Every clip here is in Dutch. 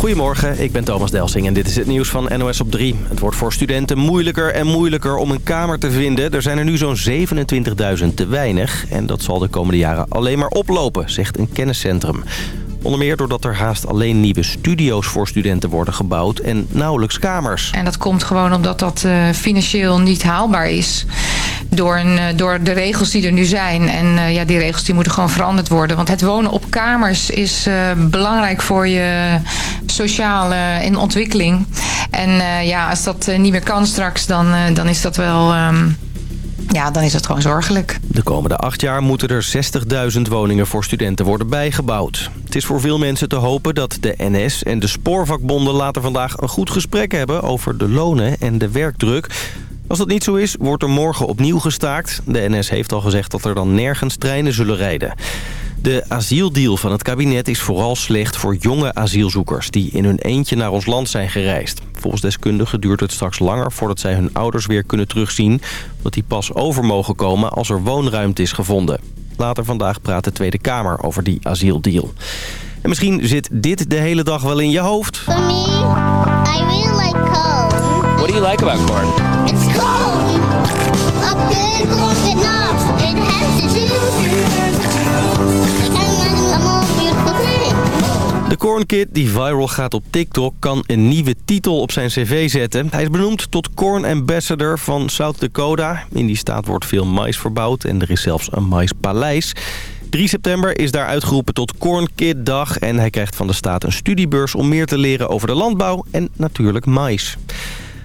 Goedemorgen, ik ben Thomas Delsing en dit is het nieuws van NOS op 3. Het wordt voor studenten moeilijker en moeilijker om een kamer te vinden. Er zijn er nu zo'n 27.000 te weinig en dat zal de komende jaren alleen maar oplopen, zegt een kenniscentrum. Onder meer doordat er haast alleen nieuwe studio's voor studenten worden gebouwd en nauwelijks kamers. En dat komt gewoon omdat dat uh, financieel niet haalbaar is. Door, een, uh, door de regels die er nu zijn. En uh, ja, die regels die moeten gewoon veranderd worden. Want het wonen op kamers is belangrijk voor je sociale in ontwikkeling. En ja, als dat niet meer kan straks, dan, dan is dat wel... Um, ja, dan is het gewoon zorgelijk. De komende acht jaar moeten er 60.000 woningen voor studenten worden bijgebouwd. Het is voor veel mensen te hopen dat de NS en de spoorvakbonden later vandaag een goed gesprek hebben over de lonen en de werkdruk. Als dat niet zo is, wordt er morgen opnieuw gestaakt. De NS heeft al gezegd dat er dan nergens treinen zullen rijden. De asieldeal van het kabinet is vooral slecht voor jonge asielzoekers... die in hun eentje naar ons land zijn gereisd. Volgens deskundigen duurt het straks langer voordat zij hun ouders weer kunnen terugzien... omdat die pas over mogen komen als er woonruimte is gevonden. Later vandaag praat de Tweede Kamer over die asieldeal. En misschien zit dit de hele dag wel in je hoofd. For I really like. What do you like about corn? It's cold. A close enough. It has to De Corn Kid, die viral gaat op TikTok, kan een nieuwe titel op zijn cv zetten. Hij is benoemd tot Corn Ambassador van South Dakota. In die staat wordt veel mais verbouwd en er is zelfs een maispaleis. 3 september is daar uitgeroepen tot Corn Kid Dag. En hij krijgt van de staat een studiebeurs om meer te leren over de landbouw en natuurlijk mais.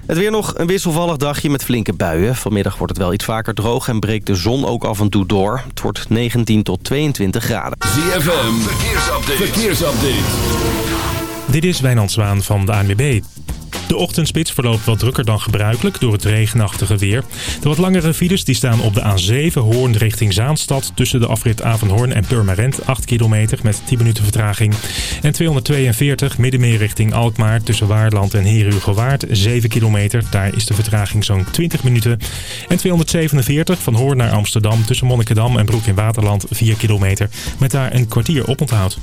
Het weer nog een wisselvallig dagje met flinke buien. Vanmiddag wordt het wel iets vaker droog en breekt de zon ook af en toe door. Het wordt 19 tot 22 graden. ZFM, verkeersupdate. verkeersupdate. Dit is Wijnand Zwaan van de ANWB. De ochtendspits verloopt wat drukker dan gebruikelijk door het regenachtige weer. De wat langere files die staan op de A7 Hoorn richting Zaanstad... tussen de afrit Avanhoorn en Purmerend 8 kilometer met 10 minuten vertraging. En 242 Middenmeer richting Alkmaar tussen Waarland en Heerhugowaard 7 kilometer. Daar is de vertraging zo'n 20 minuten. En 247 van Hoorn naar Amsterdam tussen Monnikendam en Broek in Waterland 4 kilometer... met daar een kwartier oponthoud.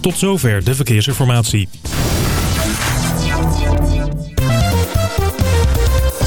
Tot zover de verkeersinformatie.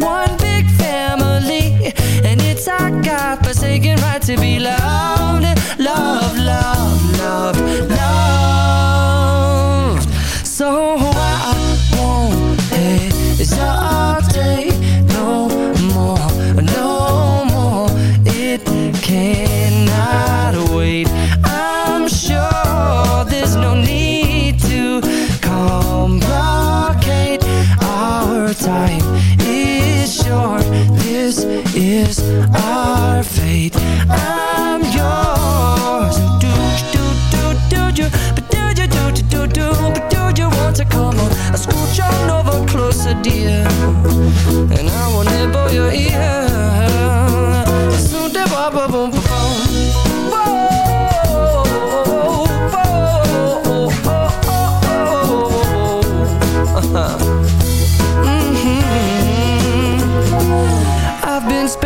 One big family, and it's our God-forsaken right to be loved, love, love, love, loved. So scooch on over closer, dear, and I will nibble your ear. So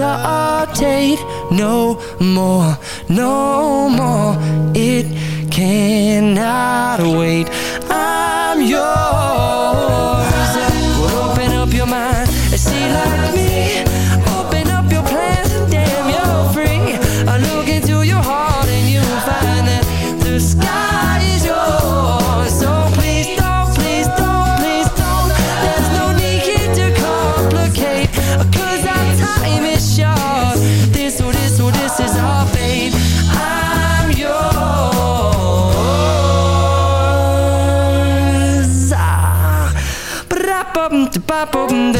hesitate no more, no more. It cannot wait. I'm yours. Oh,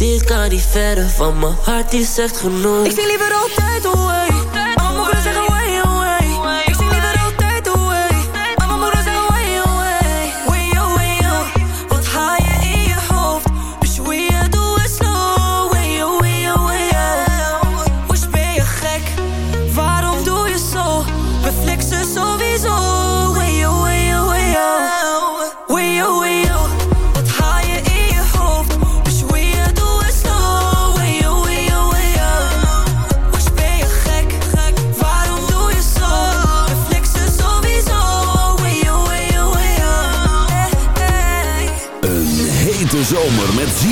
Dit, kan niet verder van mijn hart, die zegt genoeg. Ik zie liever altijd away.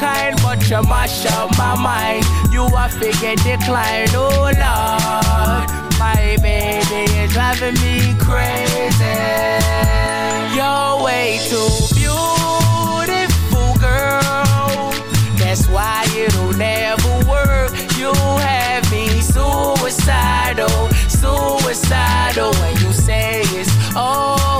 kind, but you mash up my mind. You are figure decline. Oh, Lord. My baby is driving me crazy. You're way too beautiful, girl. That's why it'll never work. You have me suicidal, suicidal. When you say it's over,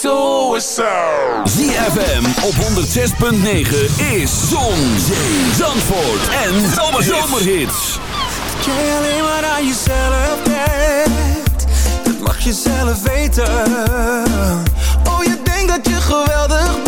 suicidal. ZFM op 106.9 is Zon, Zee, Zandvoort en Zomerhits. Ken je alleen maar aan jezelf denkt Dat mag je zelf weten Oh, je denkt dat je geweldig Zandvoort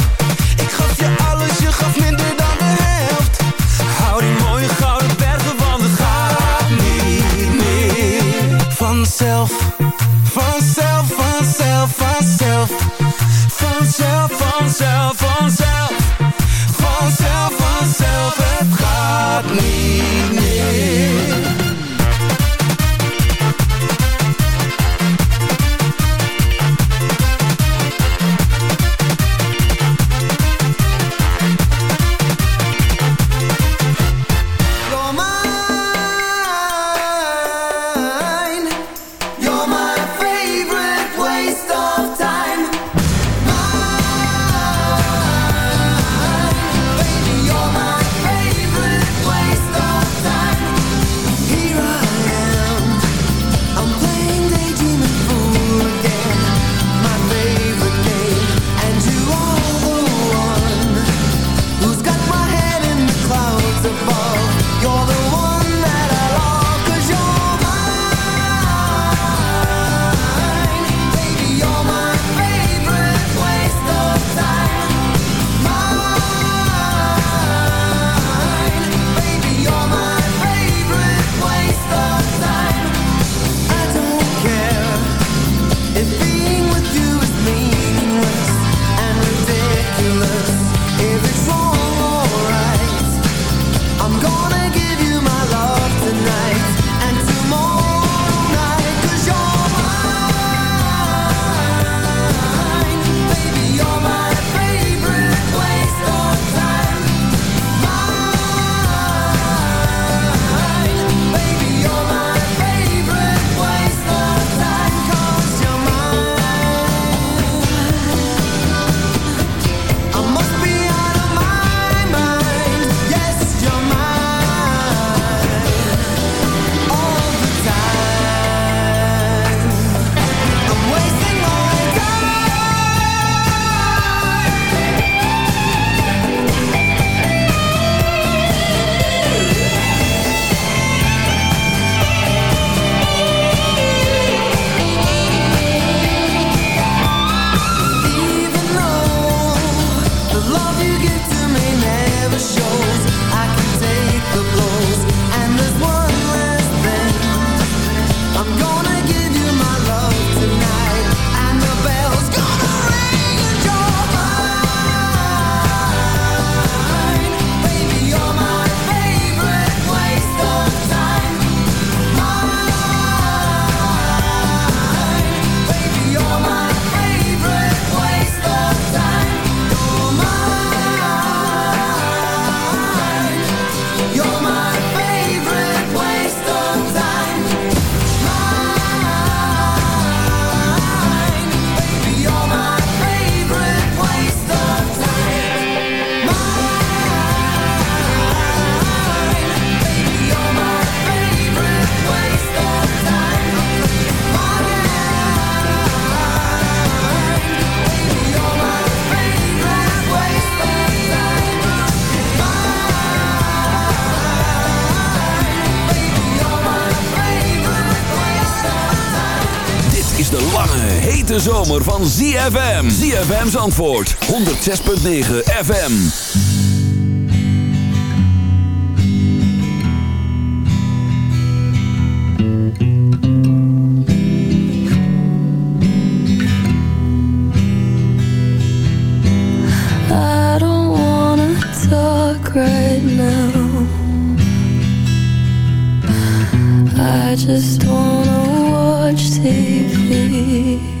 zomer van ZFM. ZFM's antwoord. 106.9 FM. I don't wanna talk right now. I just wanna watch TV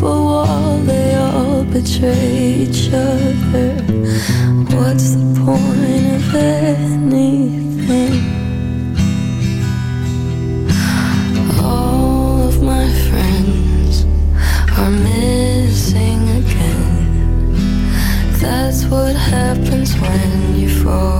For a wall, they all betray each other. What's the point of anything? All of my friends are missing again. That's what happens when you fall.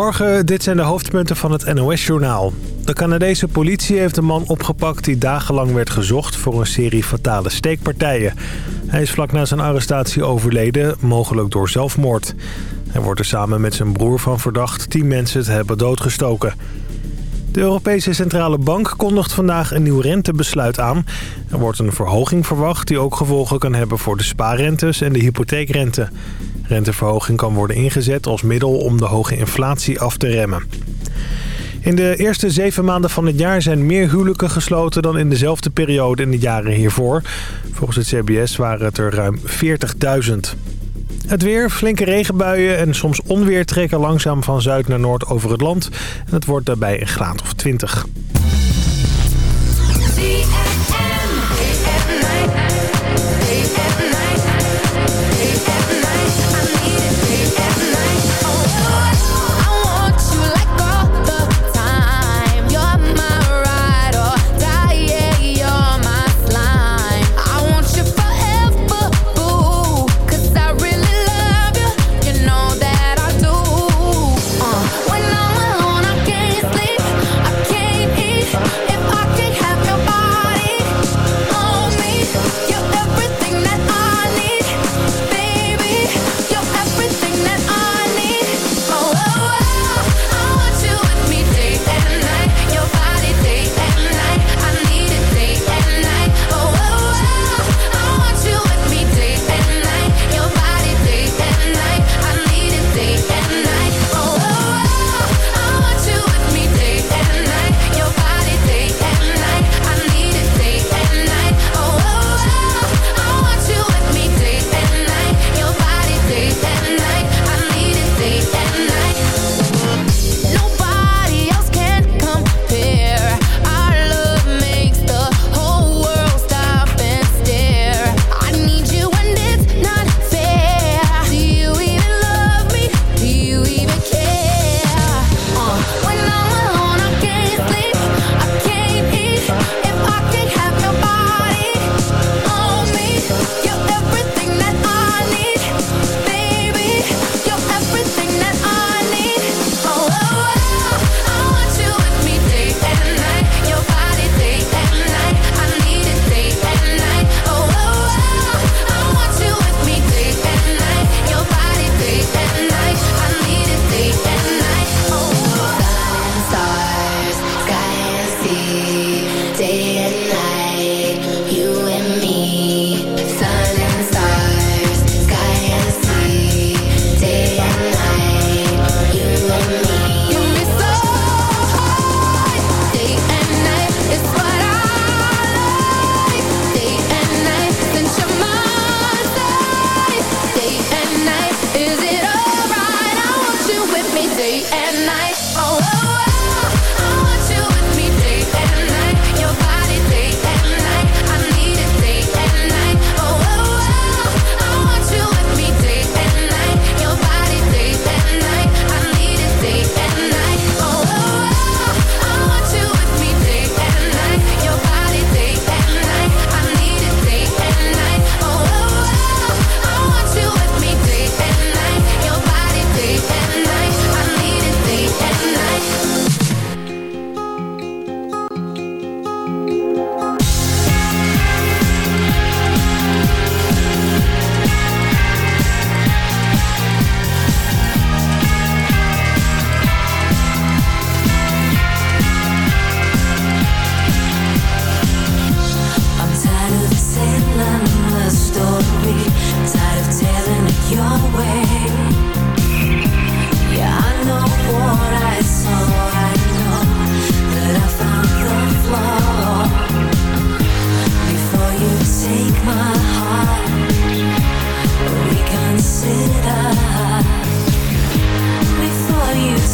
Goedemorgen, dit zijn de hoofdpunten van het NOS-journaal. De Canadese politie heeft een man opgepakt die dagenlang werd gezocht voor een serie fatale steekpartijen. Hij is vlak na zijn arrestatie overleden, mogelijk door zelfmoord. Hij wordt er samen met zijn broer van verdacht tien mensen te hebben doodgestoken. De Europese Centrale Bank kondigt vandaag een nieuw rentebesluit aan. Er wordt een verhoging verwacht die ook gevolgen kan hebben voor de spaarrentes en de hypotheekrente. Renteverhoging kan worden ingezet als middel om de hoge inflatie af te remmen. In de eerste zeven maanden van het jaar zijn meer huwelijken gesloten dan in dezelfde periode in de jaren hiervoor. Volgens het CBS waren het er ruim 40.000. Het weer, flinke regenbuien en soms onweer trekken langzaam van zuid naar noord over het land. En het wordt daarbij een graad of 20.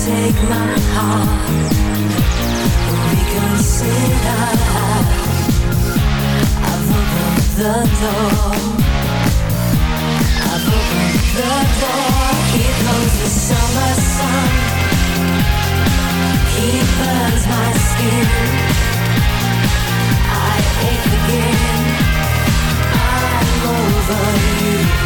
Take my heart, reconsider. I've opened the door. I've opened the door. Here comes the summer sun. He burns my skin. I ache again. I'm over you.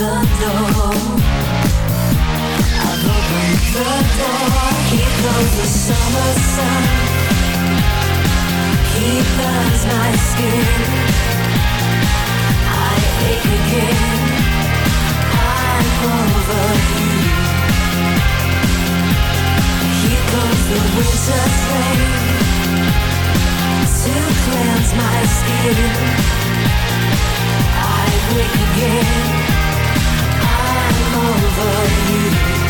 the door. I've opened the door. Here goes the summer sun. He burns my skin. I ache again. I'm over you. Here goes the winter's rain to cleanse my skin. I wake again. over you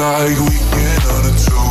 like we can on a two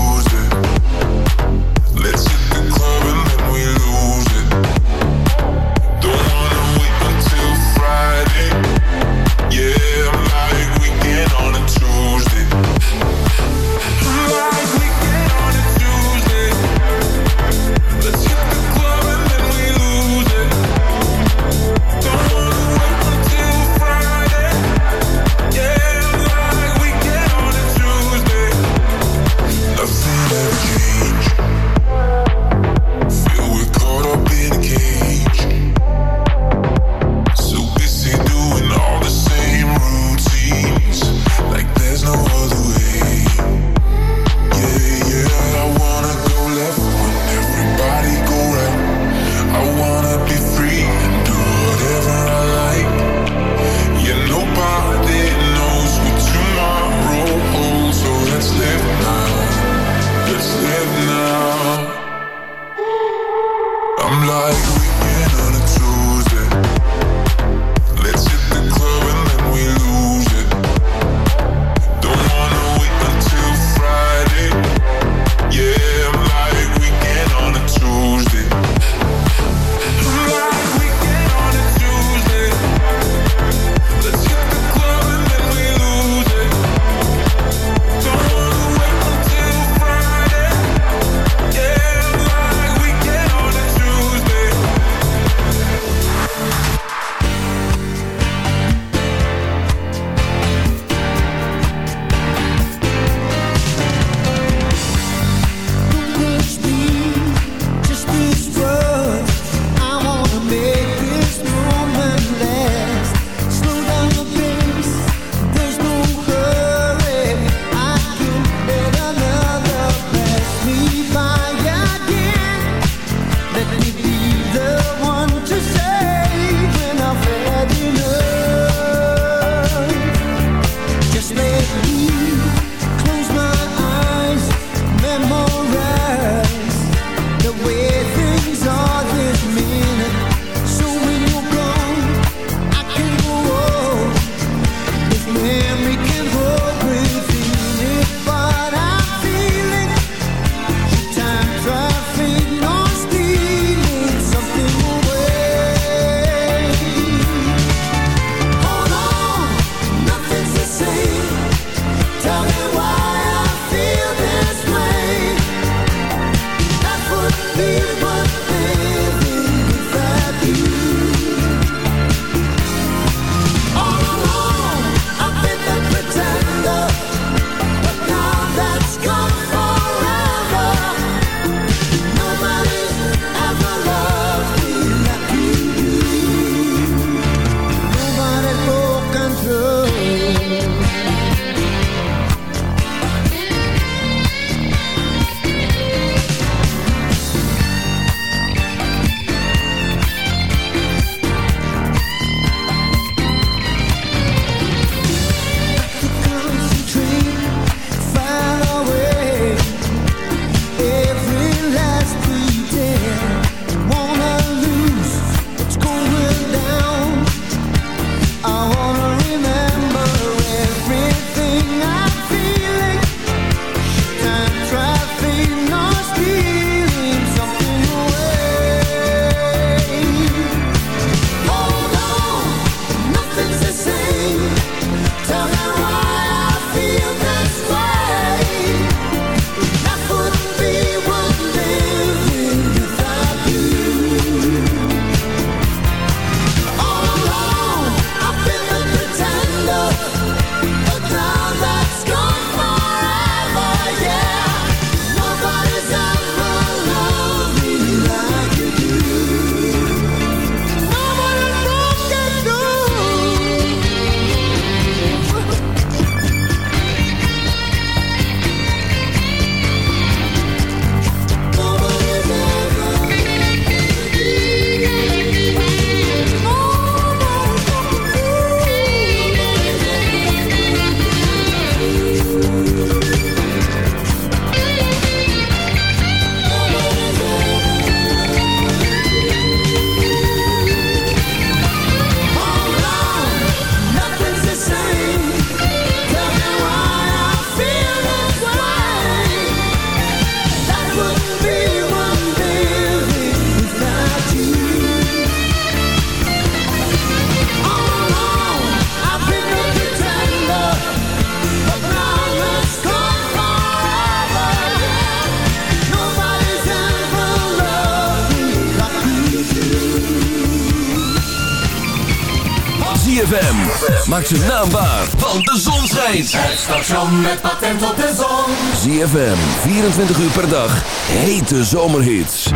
Het station met patent op de zon. ZFM, 24 uur per dag. Hete zomerhits.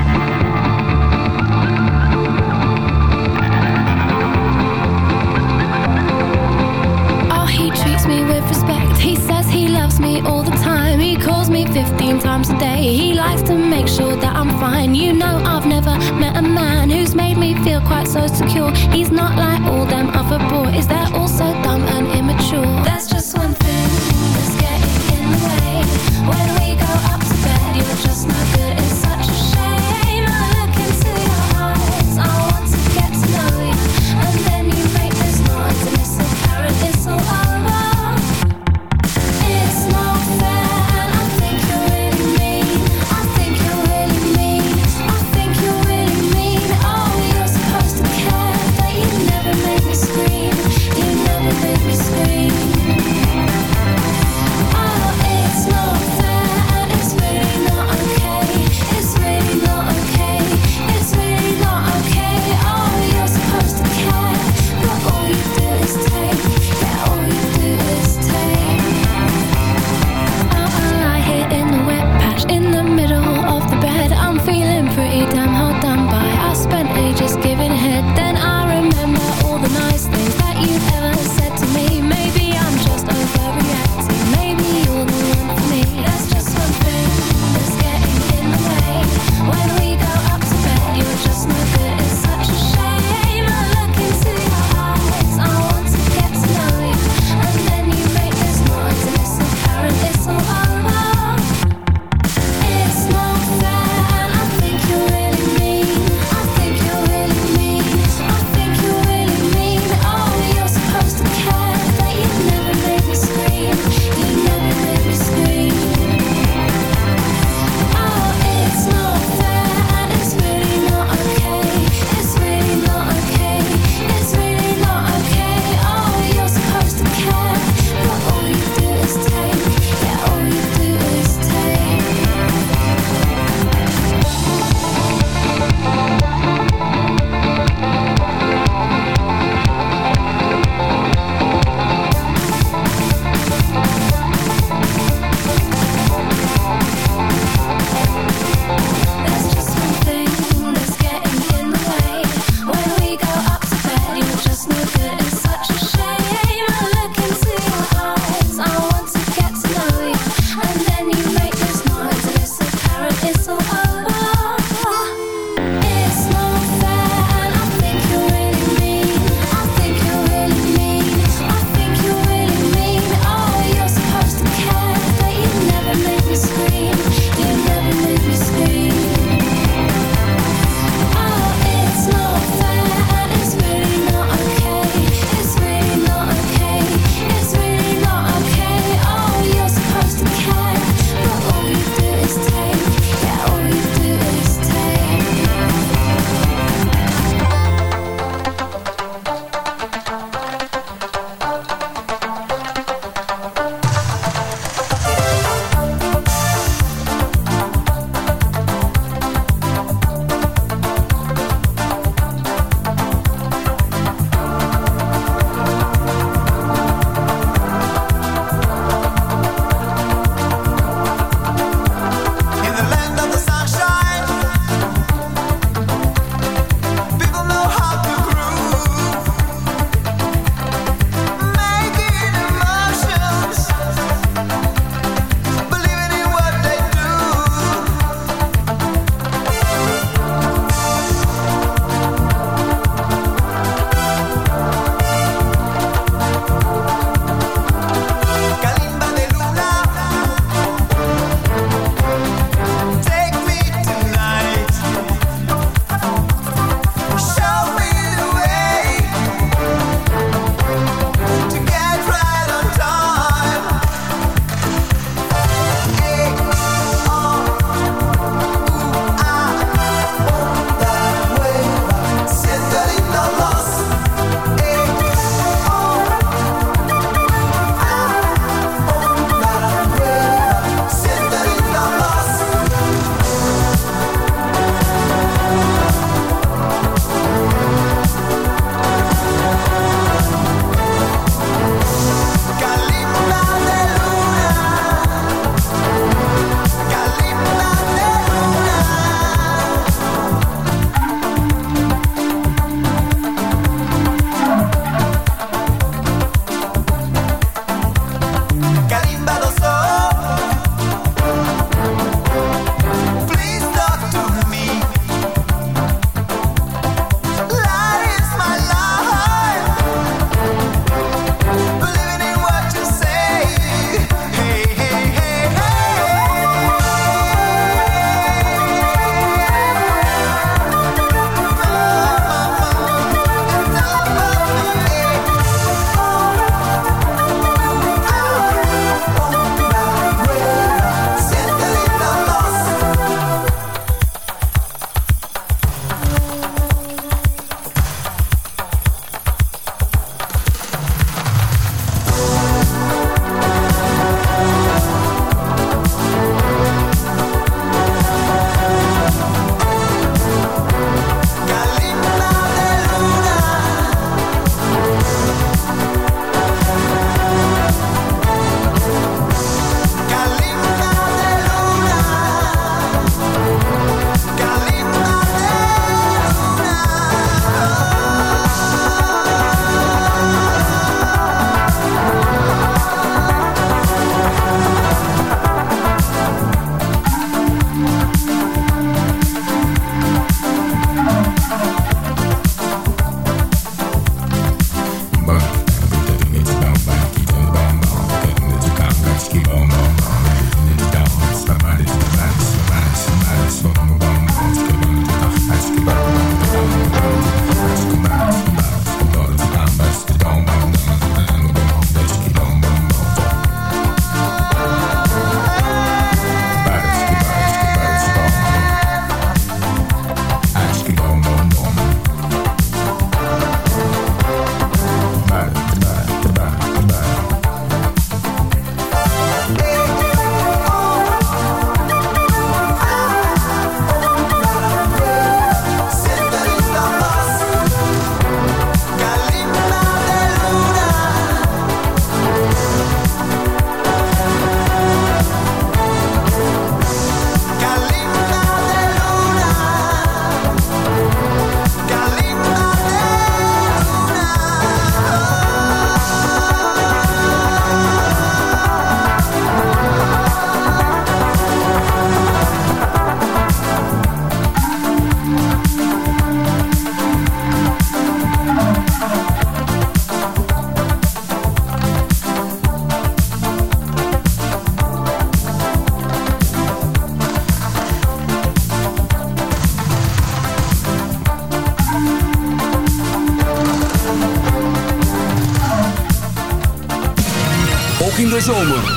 Oh, he treats me with respect. He says he loves me all the time. He calls me 15 times a day. He likes to make sure that I'm fine. You know, I've never met a man who's made me feel quite so secure. He's not like all them other When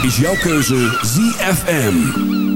is jouw keuze ZFM.